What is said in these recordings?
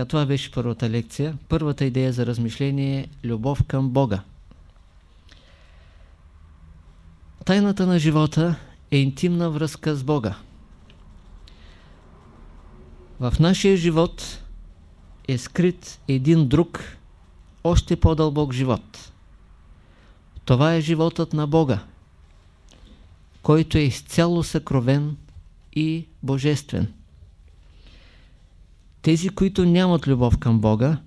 Така, това беше първата лекция. Първата идея за размишление е любов към Бога. Тайната на живота е интимна връзка с Бога. В нашия живот е скрит един друг, още по-дълбок живот. Това е животът на Бога, който е изцяло съкровен и божествен. Тези, които нямат любов към Бога,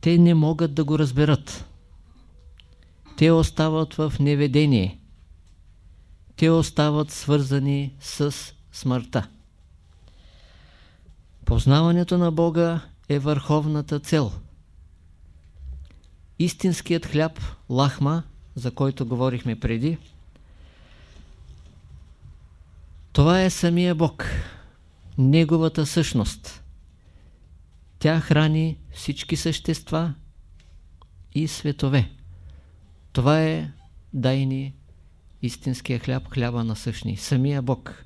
те не могат да го разберат. Те остават в неведение. Те остават свързани с смъртта. Познаването на Бога е върховната цел. Истинският хляб, лахма, за който говорихме преди, това е самия Бог, Неговата същност. Тя храни всички същества и светове. Това е дайни истинския хляб, хляба на същни. Самия Бог.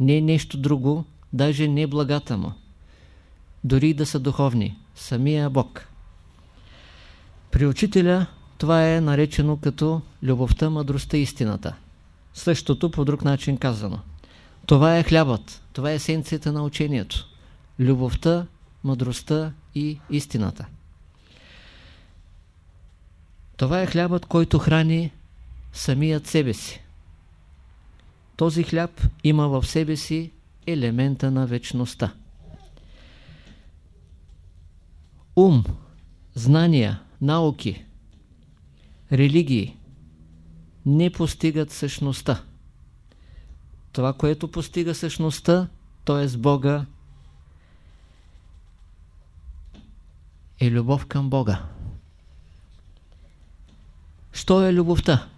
Не е нещо друго, даже не благата му. Дори да са духовни. Самия Бог. При учителя това е наречено като любовта, мъдростта, истината. Същото по друг начин казано. Това е хлябът. Това е есенцията на учението. Любовта, мъдростта и истината. Това е хлябът, който храни самият себе си. Този хляб има в себе си елемента на вечността. Ум, знания, науки, религии не постигат същността. Това, което постига същността, т.е. Бога, е любов към Бога. Що е любовта?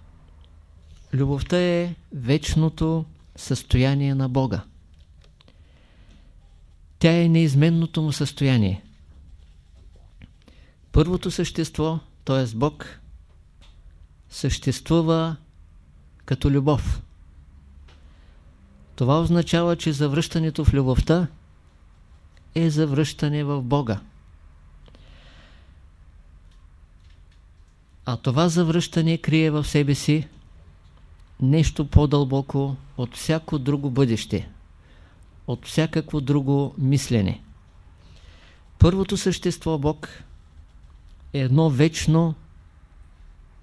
Любовта е вечното състояние на Бога. Тя е неизменното му състояние. Първото същество, т.е. Бог, съществува като любов. Това означава, че завръщането в любовта е завръщане в Бога. А това завръщане крие в себе си нещо по-дълбоко от всяко друго бъдеще, от всякакво друго мислене. Първото същество Бог е едно вечно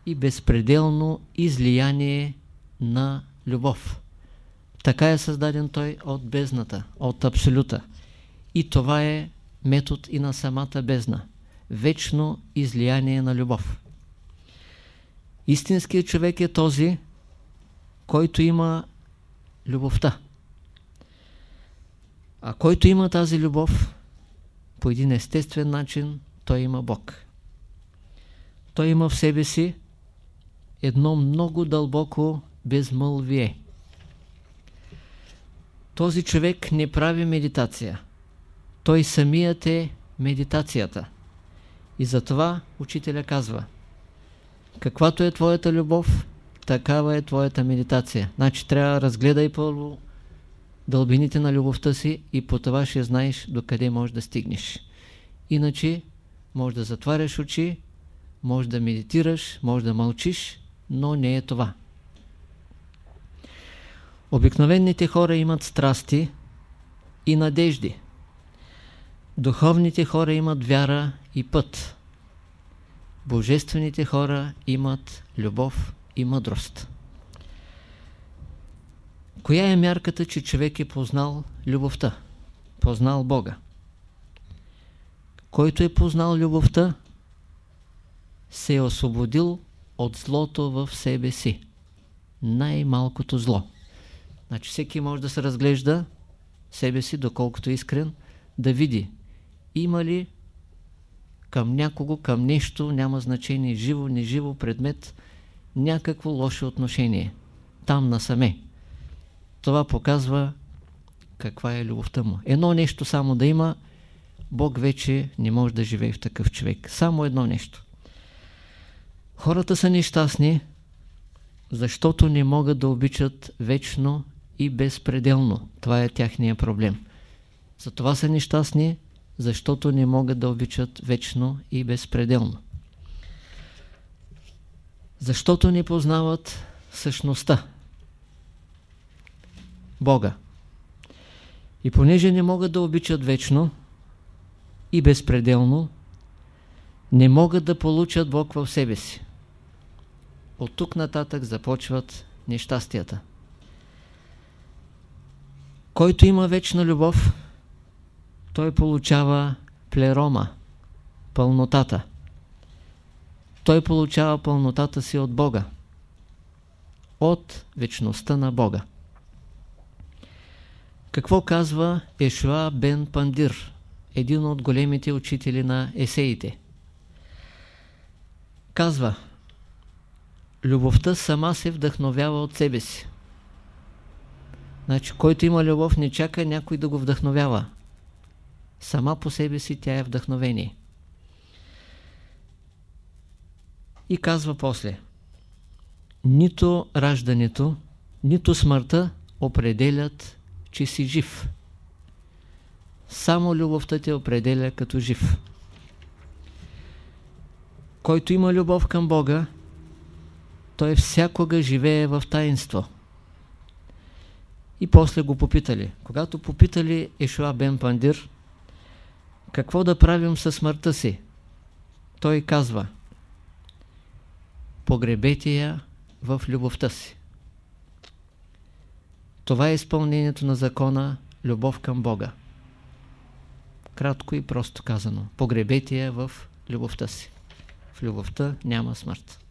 и безпределно излияние на любов. Така е създаден той от бездната, от абсолюта. И това е метод и на самата бездна. Вечно излияние на любов. Истинският човек е този, който има любовта. А който има тази любов, по един естествен начин, той има Бог. Той има в себе си едно много дълбоко безмълвие. Този човек не прави медитация. Той самият е медитацията. И затова учителя казва каквато е твоята любов, такава е твоята медитация. Значи трябва да разгледай първо дълбините на любовта си и по това ще знаеш докъде можеш да стигнеш. Иначе може да затваряш очи, може да медитираш, може да мълчиш, но не е това. Обикновените хора имат страсти и надежди. Духовните хора имат вяра и път. Божествените хора имат любов и мъдрост. Коя е мярката, че човек е познал любовта? Познал Бога. Който е познал любовта, се е освободил от злото в себе си. Най-малкото зло. Значи всеки може да се разглежда себе си, доколкото е искрен, да види има ли към някого, към нещо, няма значение, живо, неживо, предмет, някакво лошо отношение. Там насаме. Това показва каква е любовта му. Едно нещо само да има, Бог вече не може да живее в такъв човек. Само едно нещо. Хората са нещастни, защото не могат да обичат вечно и безпределно. Това е тяхния проблем. Затова са нещастни, защото не могат да обичат вечно и безпределно. Защото не познават същността. Бога. И понеже не могат да обичат вечно и безпределно, не могат да получат Бог в себе си. От тук нататък започват нещастията. Който има вечна любов, той получава плерома, пълнотата. Той получава пълнотата си от Бога, от вечността на Бога. Какво казва Ешуа Бен Пандир, един от големите учители на есеите? Казва, любовта сама се вдъхновява от себе си. Значи, който има любов, не чака някой да го вдъхновява. Сама по себе си тя е вдъхновение. И казва после, нито раждането, нито смъртта определят, че си жив. Само любовта те определя като жив. Който има любов към Бога, той всякога живее в таинство. И после го попитали. Когато попитали Ешуа Бен Пандир, какво да правим със смъртта си? Той казва, погребете я в любовта си. Това е изпълнението на закона любов към Бога. Кратко и просто казано. Погребете я в любовта си. В любовта няма смърт.